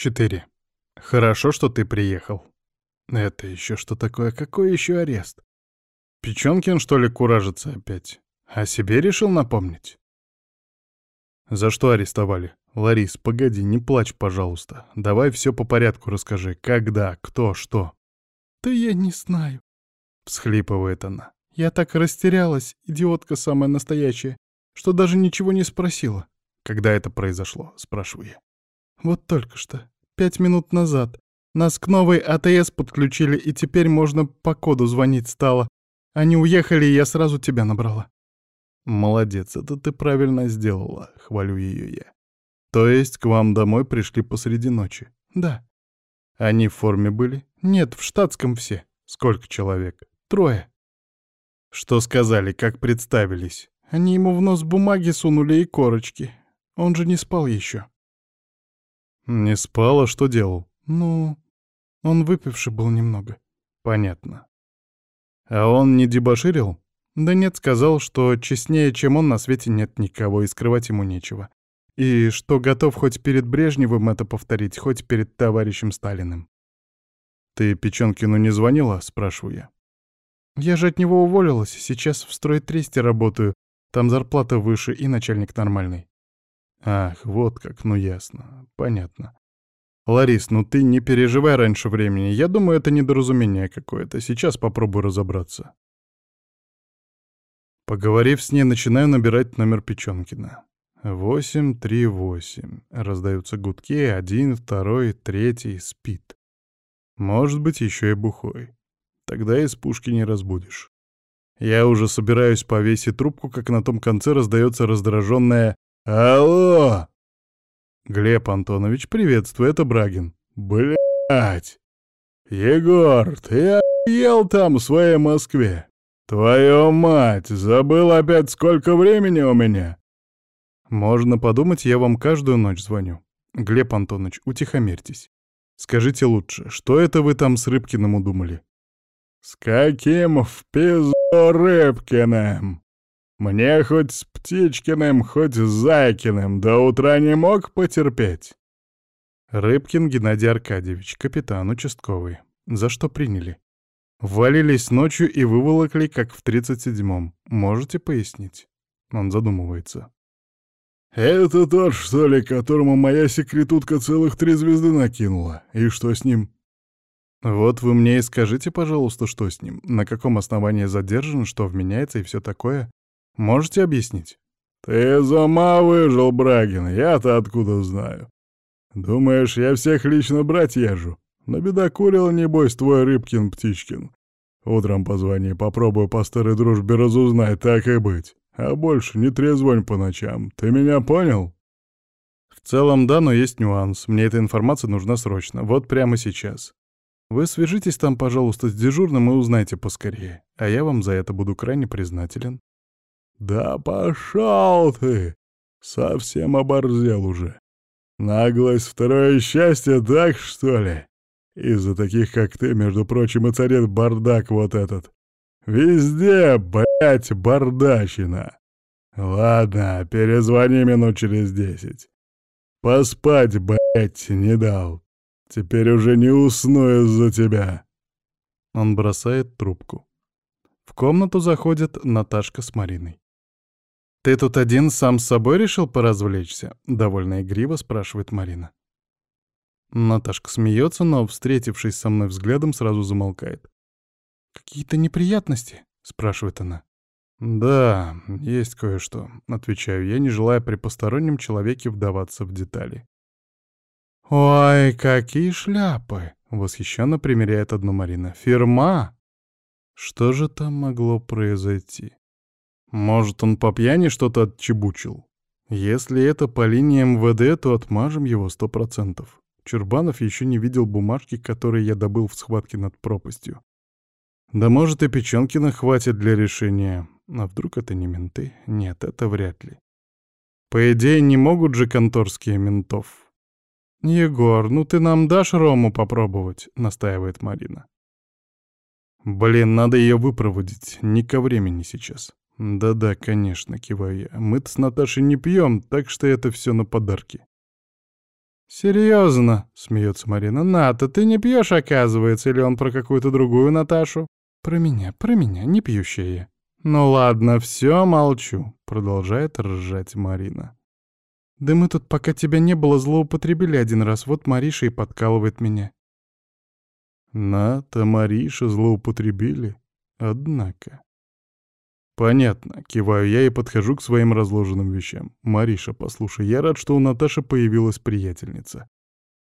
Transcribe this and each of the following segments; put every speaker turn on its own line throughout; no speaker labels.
4. Хорошо, что ты приехал. Это еще что такое? Какой еще арест? Печенкин, что ли, куражится опять? О себе решил напомнить? За что арестовали? Ларис, погоди, не плачь, пожалуйста. Давай все по порядку расскажи. Когда, кто, что?
Да я не знаю.
Всхлипывает она.
Я так растерялась, идиотка самая настоящая, что даже ничего не спросила.
Когда это произошло, спрашиваю я.
Вот только что, пять минут назад. Нас к новой АТС подключили, и теперь можно по коду звонить стало. Они уехали, и я сразу тебя набрала.
Молодец, это ты правильно сделала, хвалю ее я. То есть к вам домой пришли посреди ночи?
Да.
Они в форме были?
Нет, в штатском все.
Сколько человек?
Трое.
Что сказали, как представились?
Они ему в нос бумаги сунули и корочки. Он же не спал еще.
Не спал, а что делал?
Ну, он выпивший был немного.
Понятно. А он не дебоширил?
Да нет, сказал, что честнее, чем он, на свете нет никого, и скрывать ему нечего. И что готов хоть перед Брежневым это повторить, хоть перед товарищем Сталиным.
«Ты Печенкину не звонила?» — спрашиваю я.
«Я же от него уволилась, сейчас в стройтресте работаю. Там зарплата выше и начальник нормальный».
«Ах, вот как, ну ясно, понятно. Ларис, ну ты не переживай раньше времени. Я думаю, это недоразумение какое-то. Сейчас попробую разобраться». Поговорив с ней, начинаю набирать номер Печенкина. Восемь, три, восемь. Раздаются гудки, один, второй, третий, спит. Может быть, еще и бухой. Тогда из пушки не разбудишь. Я уже собираюсь повесить трубку, как на том конце раздается раздраженное «Алло!» «Глеб Антонович, приветствую, это Брагин».
«Блядь! Егор, ты ел там в своей Москве? Твою мать, забыл опять, сколько времени у меня?»
Можно подумать, я вам каждую ночь звоню. Глеб Антонович, утихомирьтесь. Скажите лучше, что это вы там с Рыбкиным удумали?
С каким в пизду Рыбкиным? Мне хоть с Птичкиным, хоть с Зайкиным до утра не мог потерпеть.
Рыбкин Геннадий Аркадьевич, капитан участковый. За что приняли? Валились ночью и выволокли, как в 37-м. Можете пояснить? Он задумывается.
«Это тот, что ли, которому моя секретутка целых три звезды накинула? И что с ним?»
«Вот вы мне и скажите, пожалуйста, что с ним, на каком основании задержан, что вменяется и все такое. Можете объяснить?»
«Ты из ума выжил, Брагин, я-то откуда знаю? Думаешь, я всех лично брать езжу? Набедокурил, небось, твой Рыбкин-Птичкин. Утром позвони, попробую по старой дружбе разузнать, так и быть. А больше не трезвонь по ночам. Ты меня понял?
В целом, да, но есть нюанс. Мне эта информация нужна срочно. Вот прямо сейчас. Вы свяжитесь там, пожалуйста, с дежурным и узнайте поскорее. А я вам за это буду крайне признателен.
Да пошел ты! Совсем оборзел уже. Наглость второе счастье, так что ли? Из-за таких, как ты, между прочим, и царит бардак вот этот. Везде, блядь, бардачина. Ладно, перезвони минут через десять. Поспать, блядь, не дал. Теперь уже не усну из-за тебя.
Он бросает трубку. В комнату заходит Наташка с Мариной. «Ты тут один сам с собой решил поразвлечься?» — довольно игриво спрашивает Марина. Наташка смеется, но, встретившись со мной взглядом, сразу замолкает.
«Какие-то неприятности?» — спрашивает она.
«Да, есть кое-что», — отвечаю я, не желая при постороннем человеке вдаваться в детали.
«Ой, какие шляпы!» — восхищенно примеряет одну Марина. «Фирма!»
Что же там могло произойти? Может, он по пьяни что-то отчебучил? Если это по линии МВД, то отмажем его сто процентов. Чурбанов еще не видел бумажки, которые я добыл в схватке над пропастью. Да может и Печенкина хватит для решения. А вдруг это не менты? Нет, это вряд ли. По идее, не могут же конторские ментов. «Егор, ну ты нам дашь Рому попробовать?» — настаивает Марина. «Блин, надо ее выпроводить. Не ко времени сейчас». «Да-да, конечно», — киваю я. «Мы-то с Наташей не пьем, так что это все на подарки».
«Серьезно?» — смеется Марина. «Ната, ты не пьешь, оказывается, или он про какую-то другую Наташу?» «Про меня, про меня, не пьющая я». «Ну ладно, все, молчу», — продолжает ржать Марина. «Да мы тут, пока тебя не было, злоупотребили один раз, вот Мариша и подкалывает меня».
«Ната, Мариша злоупотребили? Однако...» «Понятно», — киваю я и подхожу к своим разложенным вещам. «Мариша, послушай, я рад, что у Наташи появилась приятельница.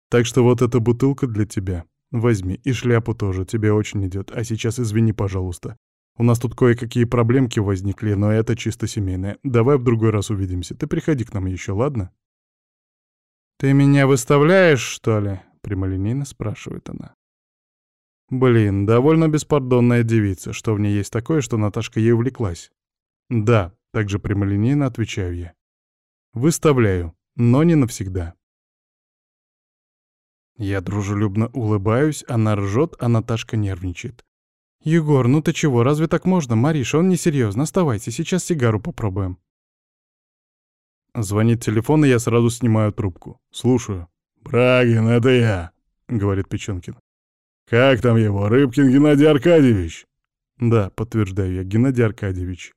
Так что вот эта бутылка для тебя. Возьми, и шляпу тоже, тебе очень идет. А сейчас извини, пожалуйста. У нас тут кое-какие проблемки возникли, но это чисто семейное. Давай в другой раз увидимся. Ты приходи к нам еще, ладно?»
«Ты меня выставляешь, что ли?» — прямолинейно спрашивает она.
Блин, довольно беспардонная девица, что в ней есть такое, что Наташка ей увлеклась. Да, также прямолинейно отвечаю я. Выставляю, но не навсегда. Я дружелюбно улыбаюсь, она ржет, а Наташка нервничает.
«Егор, ну ты чего, разве так можно? Мариша, он несерьезно, оставайся, сейчас сигару попробуем».
Звонит телефон, и я сразу снимаю трубку. Слушаю.
«Брагин, это я», — говорит Печенкин. «Как там его, Рыбкин Геннадий Аркадьевич?»
«Да», — подтверждаю я, Геннадий Аркадьевич.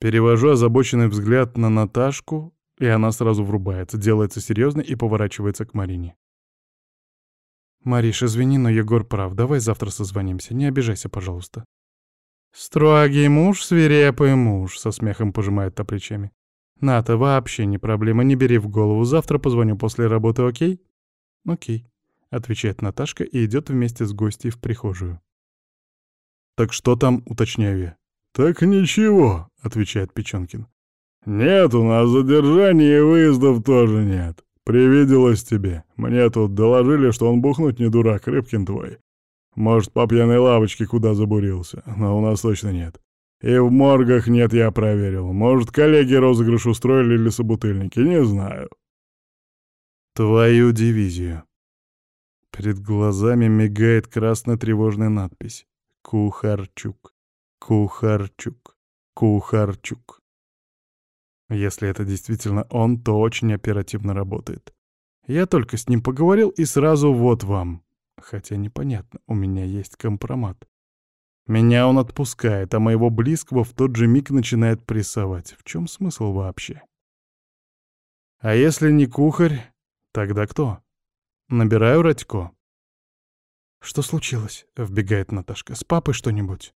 Перевожу озабоченный взгляд на Наташку, и она сразу врубается, делается серьезной и поворачивается к Марине.
«Мариш, извини, но Егор прав. Давай завтра созвонимся. Не обижайся, пожалуйста». «Строгий муж, свирепый муж», — со смехом пожимает та плечами. «Ната, вообще не проблема, не бери в голову. Завтра позвоню после работы, окей?» «Окей» отвечает Наташка и идет вместе с гостьей в прихожую.
«Так что там?» — уточняю я.
«Так ничего», — отвечает Печенкин. «Нет у нас задержаний и выездов тоже нет. Привиделось тебе. Мне тут доложили, что он бухнуть не дурак, Рыбкин твой. Может, по пьяной лавочке куда забурился, но у нас точно нет. И в моргах нет, я проверил. Может, коллеги розыгрыш устроили или собутыльники, не знаю».
«Твою дивизию», Перед глазами мигает красно-тревожная надпись. Кухарчук. Кухарчук. Кухарчук. Если это действительно он, то очень оперативно работает. Я только с ним поговорил и сразу вот вам. Хотя непонятно, у меня есть компромат. Меня он отпускает, а моего близкого в тот же миг начинает прессовать. В чем смысл вообще? А если не кухарь, тогда кто? Набираю Радько.
«Что случилось?» — вбегает Наташка. «С папой что-нибудь?»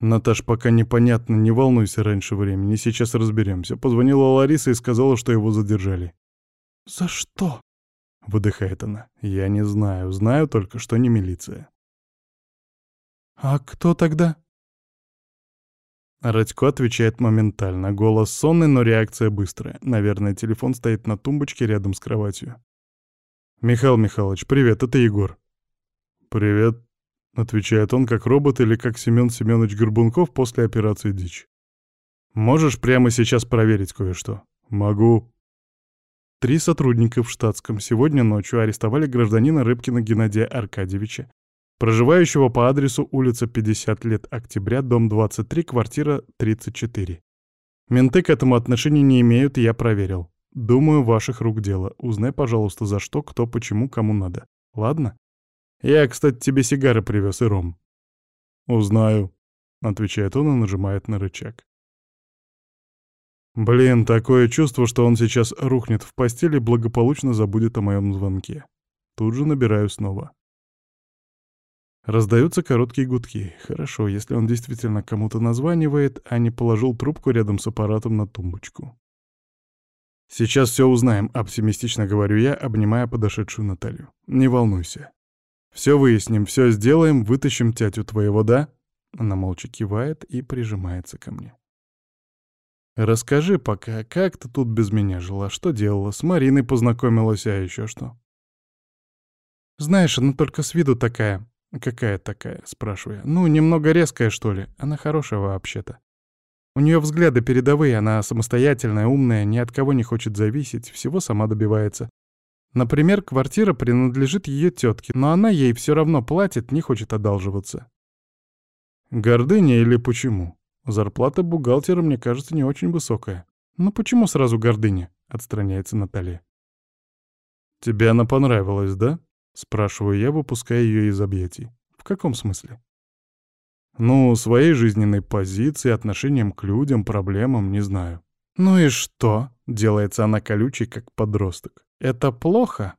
«Наташ, пока непонятно, не волнуйся раньше времени, сейчас разберемся. Позвонила Лариса и сказала, что его задержали».
«За что?»
— выдыхает она. «Я не знаю. Знаю только, что не милиция».
«А кто тогда?»
Радько отвечает моментально. Голос сонный, но реакция быстрая. Наверное, телефон стоит на тумбочке рядом с кроватью. «Михаил Михайлович, привет, это Егор». «Привет», — отвечает он как робот или как Семен Семенович Горбунков после операции «Дичь». «Можешь прямо сейчас проверить кое-что?»
«Могу».
Три сотрудника в штатском сегодня ночью арестовали гражданина Рыбкина Геннадия Аркадьевича, проживающего по адресу улица 50 лет октября, дом 23, квартира 34. Менты к этому отношения не имеют, я проверил. Думаю, ваших рук дело. Узнай, пожалуйста, за что, кто, почему, кому надо. Ладно? Я, кстати, тебе сигары привез и ром.
Узнаю, отвечает он и нажимает на рычаг. Блин, такое чувство, что он сейчас рухнет в постели и благополучно забудет о моем звонке. Тут же набираю снова. Раздаются короткие гудки. Хорошо, если он действительно кому-то названивает, а не положил трубку рядом с аппаратом на тумбочку.
«Сейчас все узнаем», — оптимистично говорю я, обнимая подошедшую Наталью. «Не волнуйся. Все выясним, все сделаем, вытащим тятю твоего, да?» Она молча кивает и прижимается ко мне. «Расскажи пока, как ты тут без меня жила, что делала, с Мариной познакомилась, а еще что?»
«Знаешь, она только с виду такая...» «Какая такая?» — спрашиваю. «Ну, немного резкая, что ли. Она хорошая вообще-то. У нее взгляды передовые, она самостоятельная, умная, ни от кого не хочет зависеть, всего сама добивается. Например, квартира принадлежит ее тетке, но она ей все равно платит, не хочет одалживаться.
Гордыня или почему? Зарплата бухгалтера, мне кажется, не очень высокая.
Ну почему сразу гордыня? Отстраняется Наталья.
«Тебе она понравилась, да?» — спрашиваю я, выпуская ее из объятий. «В каком смысле?» «Ну, своей жизненной позиции, отношением к людям, проблемам, не знаю». «Ну и что?» — делается она колючей, как подросток. «Это плохо?»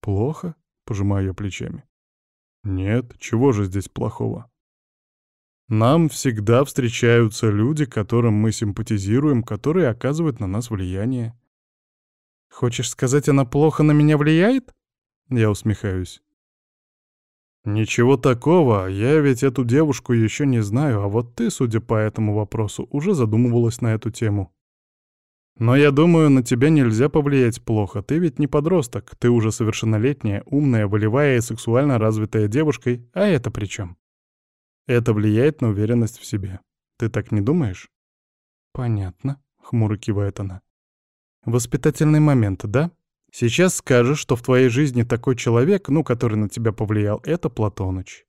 «Плохо?» — пожимаю я плечами. «Нет, чего же здесь плохого?» Нам всегда встречаются люди, которым мы симпатизируем, которые оказывают на нас влияние. Хочешь сказать, она плохо на меня влияет? Я усмехаюсь. Ничего такого, я ведь эту девушку еще не знаю, а вот ты, судя по этому вопросу, уже задумывалась на эту тему. Но я думаю, на тебя нельзя повлиять плохо. Ты ведь не подросток, ты уже совершеннолетняя, умная, волевая и сексуально развитая девушка, а это при чем? Это влияет на уверенность в себе. Ты так не думаешь? Понятно, хмуро кивает она. Воспитательный момент, да? Сейчас скажешь, что в твоей жизни такой человек, ну, который на тебя повлиял, это Платоныч.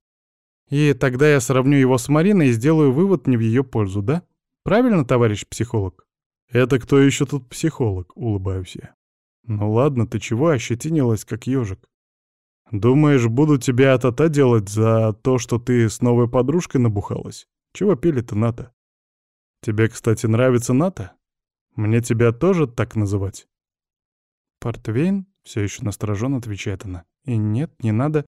И тогда я сравню его с Мариной и сделаю вывод не в ее пользу, да? Правильно, товарищ психолог? Это кто еще тут психолог, улыбаюсь я. Ну ладно, ты чего ощетинилась, как ежик? Думаешь, буду тебя от делать за то, что ты с новой подружкой набухалась? Чего пили-то, Ната? Тебе, кстати, нравится Ната? Мне тебя тоже так называть? Портвейн? Все еще настороженно отвечает она. И нет, не надо.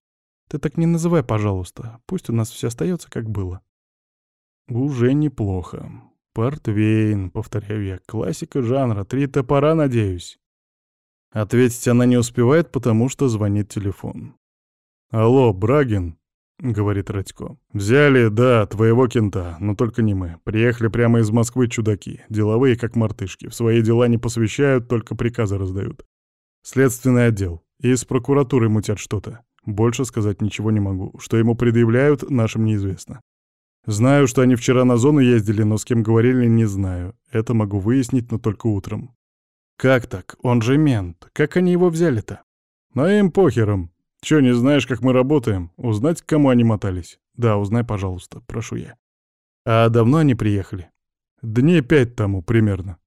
Ты так не называй, пожалуйста. Пусть у нас все остается, как было. Уже неплохо. Портвейн, повторяю я, классика жанра. Три топора, надеюсь. Ответить она не успевает, потому что звонит телефон. «Алло, Брагин», — говорит Радько. «Взяли, да, твоего кента, но только не мы. Приехали прямо из Москвы чудаки, деловые как мартышки. В свои дела не посвящают, только приказы раздают. Следственный отдел. Из прокуратуры мутят что-то. Больше сказать ничего не могу. Что ему предъявляют, нашим неизвестно. Знаю, что они вчера на зону ездили, но с кем говорили, не знаю. Это могу выяснить, но только утром. Как так? Он же мент. Как они его взяли-то? Ну им похером. Чё, не знаешь, как мы работаем? Узнать, к кому они мотались? Да, узнай, пожалуйста, прошу я. А давно они приехали? Дней пять тому примерно.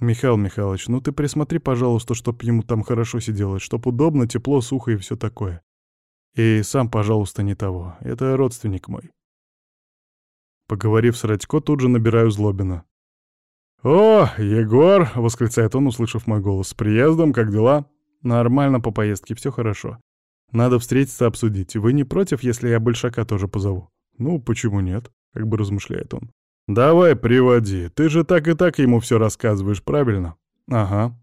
Михаил Михайлович, ну ты присмотри, пожалуйста, чтоб ему там хорошо сиделось, чтоб удобно, тепло, сухо и все такое. И сам, пожалуйста, не того. Это родственник мой. Поговорив с Радько, тут же набираю Злобина. «О, Егор!» — восклицает он, услышав мой голос. «С приездом, как дела?» «Нормально по поездке, все хорошо. Надо встретиться, обсудить. Вы не против, если я Большака тоже позову?» «Ну, почему нет?» — как бы размышляет он. «Давай, приводи. Ты же так и так ему все рассказываешь, правильно?» «Ага».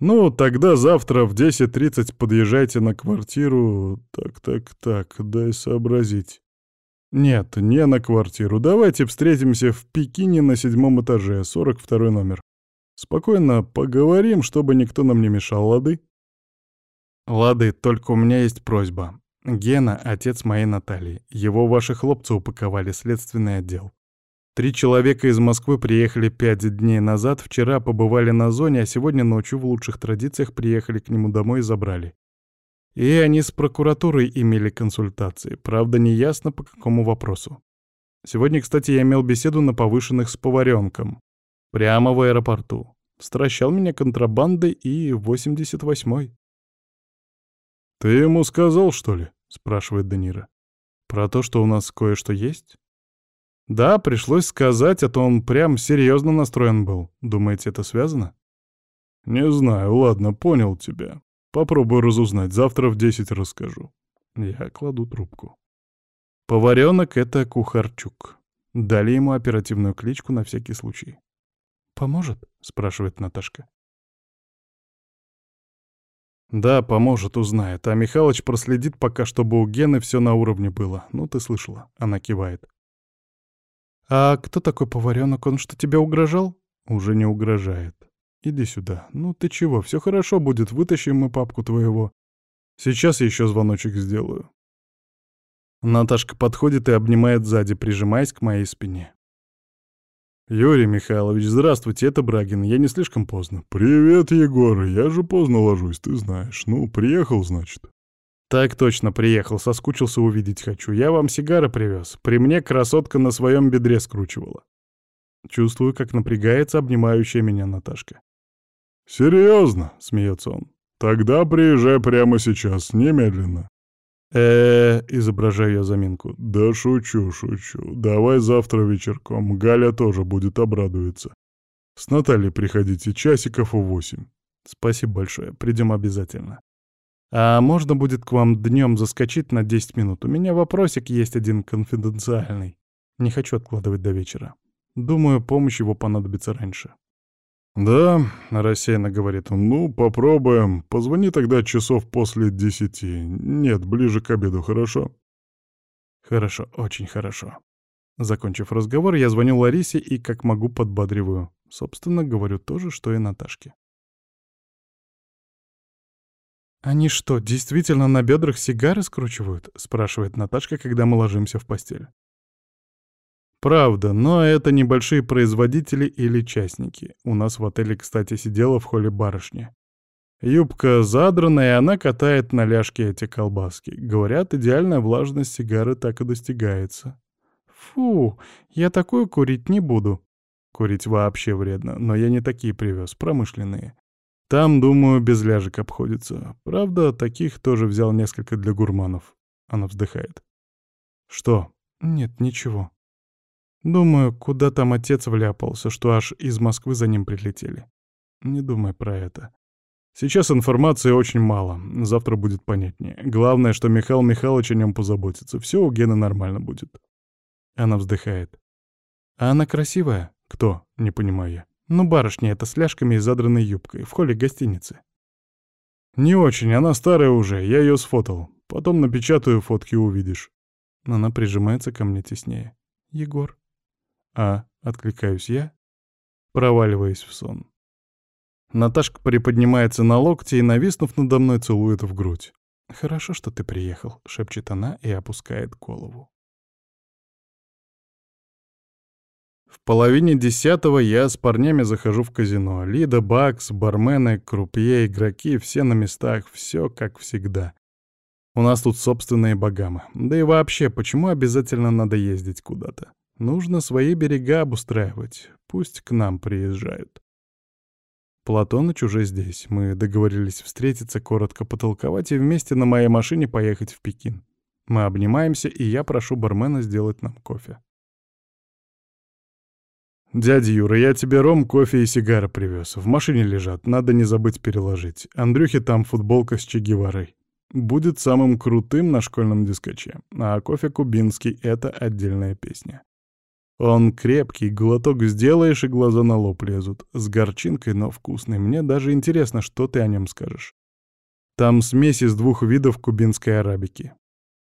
«Ну, тогда завтра в 10.30 подъезжайте на квартиру... Так-так-так, дай сообразить. «Нет, не на квартиру. Давайте встретимся в Пекине на седьмом этаже, 42 номер. Спокойно поговорим, чтобы никто нам не мешал, лады?» «Лады, только у меня есть просьба. Гена — отец моей Натальи. Его ваши хлопцы упаковали, следственный отдел. Три человека из Москвы приехали пять дней назад, вчера побывали на зоне, а сегодня ночью в лучших традициях приехали к нему домой и забрали. И они с прокуратурой имели консультации, правда, не ясно по какому вопросу. Сегодня, кстати, я имел беседу на повышенных с поваренком. Прямо в аэропорту. Стращал меня контрабандой и 88-й. «Ты ему сказал, что ли?» — спрашивает Данира. «Про то, что у нас кое-что есть?» «Да, пришлось сказать, а то он прям серьезно настроен был. Думаете, это связано?» «Не знаю, ладно, понял тебя. Попробую разузнать, завтра в десять расскажу. Я кладу трубку. Поваренок — это Кухарчук. Дали ему оперативную кличку на всякий случай. «Поможет?» — спрашивает Наташка. «Да, поможет, узнает. А Михалыч проследит пока, чтобы у Гены все на уровне было. Ну, ты слышала». Она кивает. «А кто такой поваренок? Он что, тебе угрожал?» «Уже не угрожает. Иди сюда. Ну ты чего, все хорошо будет, вытащим мы папку твоего. Сейчас еще звоночек сделаю. Наташка подходит и обнимает сзади, прижимаясь к моей спине. «Юрий Михайлович, здравствуйте, это Брагин. Я не слишком поздно».
«Привет, Егор. Я же поздно ложусь, ты знаешь. Ну, приехал, значит?»
«Так точно, приехал. Соскучился увидеть хочу. Я вам сигары привез. При мне красотка на своем бедре скручивала». Чувствую, как напрягается обнимающая меня Наташка.
«Серьезно?» — смеется он. Тогда приезжай прямо сейчас, немедленно.
э изображаю я заминку.
Да шучу, шучу. Давай завтра вечерком. Галя тоже будет обрадуется. С Натальей приходите часиков у восемь.
Спасибо большое, придем обязательно. А можно будет к вам днем заскочить на 10 минут? У меня вопросик есть один конфиденциальный. Не хочу откладывать до вечера. Думаю, помощь его понадобится раньше.
«Да», — рассеянно говорит он, — «ну, попробуем. Позвони тогда часов после десяти. Нет, ближе к обеду, хорошо?»
«Хорошо, очень хорошо». Закончив разговор, я звоню Ларисе и как могу подбадриваю. Собственно, говорю то же, что и Наташке. «Они что, действительно на бедрах сигары скручивают?» — спрашивает Наташка, когда мы ложимся в постель. Правда, но это небольшие производители или частники. У нас в отеле, кстати, сидела в холле барышня. Юбка задрана, и она катает на ляжке эти колбаски. Говорят, идеальная влажность сигары так и достигается. Фу, я такую курить не буду. Курить вообще вредно, но я не такие привез, промышленные. Там, думаю, без ляжек обходится. Правда, таких тоже взял несколько для гурманов. Она вздыхает. Что? Нет, ничего. Думаю, куда там отец вляпался, что аж из Москвы за ним прилетели. Не думай про это. Сейчас информации очень мало, завтра будет понятнее. Главное, что Михаил Михайлович о нем позаботится. Все у Гены нормально будет. Она вздыхает. А она красивая? Кто? Не понимаю я. Ну, барышня эта с ляжками и задранной юбкой, в холле гостиницы. Не очень, она старая уже, я ее сфотал. Потом напечатаю фотки, увидишь. Она прижимается ко мне теснее. Егор. «А», — откликаюсь я, проваливаясь в сон. Наташка приподнимается на локте и, нависнув надо мной, целует в грудь. «Хорошо, что ты приехал», — шепчет она и опускает голову. В половине десятого я с парнями захожу в казино. Лида, Бакс, бармены, крупье, игроки — все на местах, все как всегда. У нас тут собственные богамы. Да и вообще, почему обязательно надо ездить куда-то? Нужно свои берега обустраивать, пусть к нам приезжают. Платоныч уже здесь. Мы договорились встретиться, коротко потолковать и вместе на моей машине поехать в Пекин. Мы обнимаемся, и я прошу бармена сделать нам кофе. «Дядя Юра, я тебе ром, кофе и сигары привез. В машине лежат, надо не забыть переложить. Андрюхе там футболка с Че Геварой. Будет самым крутым на школьном дискоче. А кофе кубинский — это отдельная песня. Он крепкий, глоток сделаешь, и глаза на лоб лезут. С горчинкой, но вкусный. Мне даже интересно, что ты о нем скажешь. Там смесь из двух видов кубинской арабики.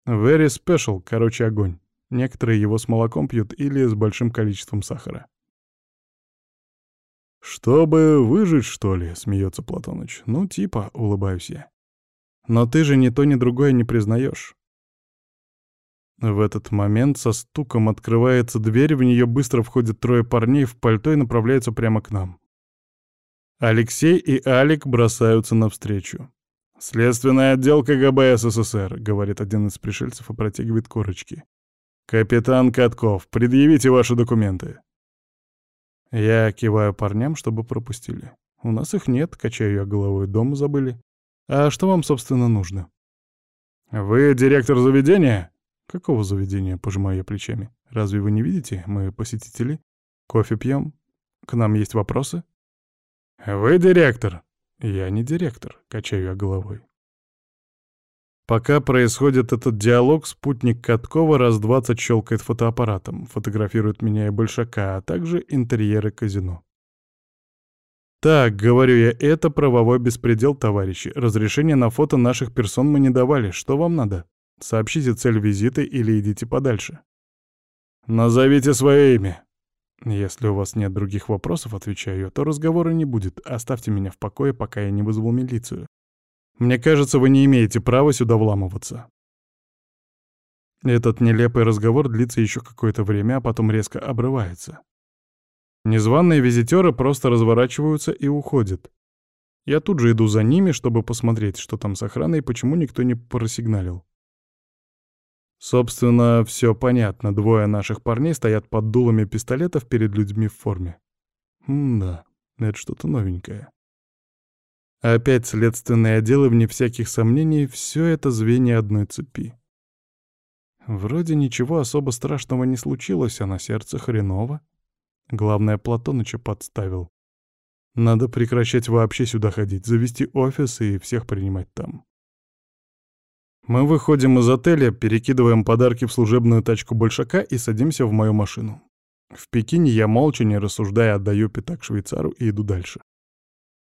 Very special, короче, огонь. Некоторые его с молоком пьют или с большим количеством сахара. «Чтобы выжить, что ли?» — смеется Платоныч. «Ну, типа», — улыбаюсь я. «Но ты же ни то, ни другое не признаешь. В этот момент со стуком открывается дверь, в нее быстро входят трое парней в пальто и направляются прямо к нам. Алексей и Алик бросаются навстречу. «Следственный отдел КГБ СССР», — говорит один из пришельцев и протягивает корочки. «Капитан Катков, предъявите ваши документы». Я киваю парням, чтобы пропустили. «У нас их нет», — качаю я головой, дома забыли. «А что вам, собственно, нужно?» «Вы директор заведения?» «Какого заведения?» — пожимаю я плечами. «Разве вы не видите? Мы посетители. Кофе пьем. К нам есть вопросы?» «Вы директор?» «Я не директор», — качаю я головой. Пока происходит этот диалог, спутник Каткова раз двадцать щелкает фотоаппаратом, фотографирует меня и Большака, а также интерьеры казино. «Так, — говорю я, — это правовой беспредел, товарищи. Разрешение на фото наших персон мы не давали. Что вам надо?» Сообщите цель визита или идите подальше. Назовите свое имя. Если у вас нет других вопросов, отвечаю я, то разговора не будет. Оставьте меня в покое, пока я не вызвал милицию. Мне кажется, вы не имеете права сюда вламываться. Этот нелепый разговор длится еще какое-то время, а потом резко обрывается. Незваные визитеры просто разворачиваются и уходят. Я тут же иду за ними, чтобы посмотреть, что там с охраной и почему никто не просигналил. Собственно, все понятно. Двое наших парней стоят под дулами пистолетов перед людьми в форме. М да, это что-то новенькое. Опять следственные отделы, вне всяких сомнений, все это звенья одной цепи. Вроде ничего особо страшного не случилось, а на сердце хреново. Главное, Платоныча подставил. Надо прекращать вообще сюда ходить, завести офис и всех принимать там. Мы выходим из отеля, перекидываем подарки в служебную тачку большака и садимся в мою машину. В Пекине я молча, не рассуждая, отдаю пятак швейцару и иду дальше.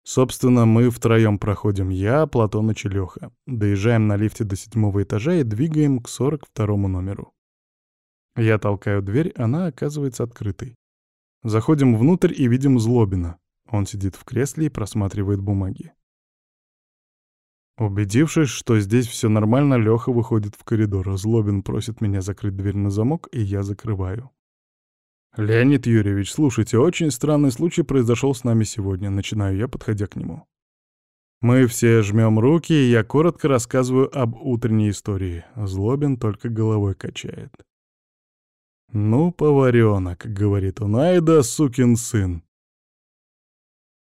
Собственно, мы втроем проходим я, Платоныч и Лёха. Доезжаем на лифте до седьмого этажа и двигаем к сорок второму номеру. Я толкаю дверь, она оказывается открытой. Заходим внутрь и видим Злобина. Он сидит в кресле и просматривает бумаги. Убедившись, что здесь все нормально, Лёха выходит в коридор. Злобин просит меня закрыть дверь на замок, и я закрываю. «Леонид Юрьевич, слушайте, очень странный случай произошел с нами сегодня», — начинаю я, подходя к нему. Мы все жмем руки, и я коротко рассказываю об утренней истории. Злобин только головой качает. «Ну, поваренок», — говорит он, — «ай да сукин сын».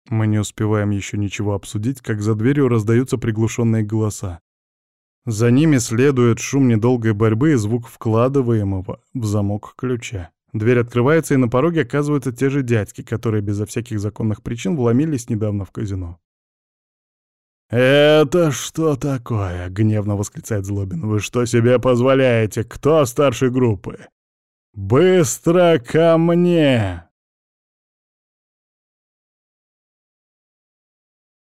Мы не успеваем еще ничего обсудить, как за дверью раздаются приглушенные голоса. За ними следует шум недолгой борьбы и звук вкладываемого в замок ключа. Дверь открывается, и на пороге оказываются те же дядьки, которые безо всяких законных причин вломились недавно в казино.
«Это что такое?» — гневно восклицает Злобин. «Вы что себе позволяете? Кто старшей группы?» «Быстро ко мне!»